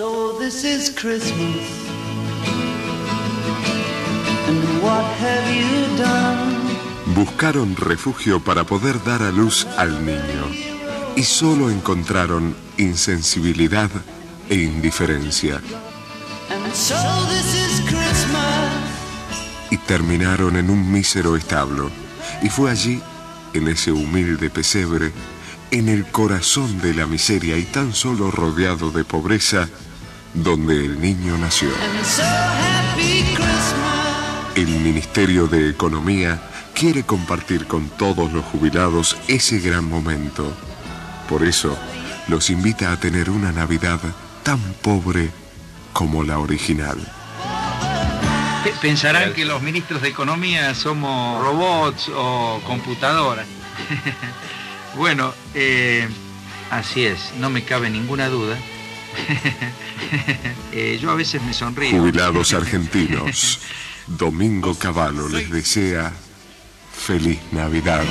So this is Christmas. And what have you done? Buscaron refugio para poder dar a luz al niño y solo encontraron insensibilidad e indiferencia. And so this is Christmas. y terminaron en un mísero establo. Y fue allí, en ese humilde pesebre, en el corazón de la miseria y tan solo rodeado de pobreza, donde el niño nació. El Ministerio de Economía quiere compartir con todos los jubilados ese gran momento. Por eso, los invita a tener una Navidad tan pobre como la original. Pe- Pensarán que los ministros de Economía somos robots o computadoras. bueno, eh, así es, no me cabe ninguna duda. Eh, yo a veces me sonrío. Jubilados argentinos, Domingo Cavallo les desea feliz Navidad.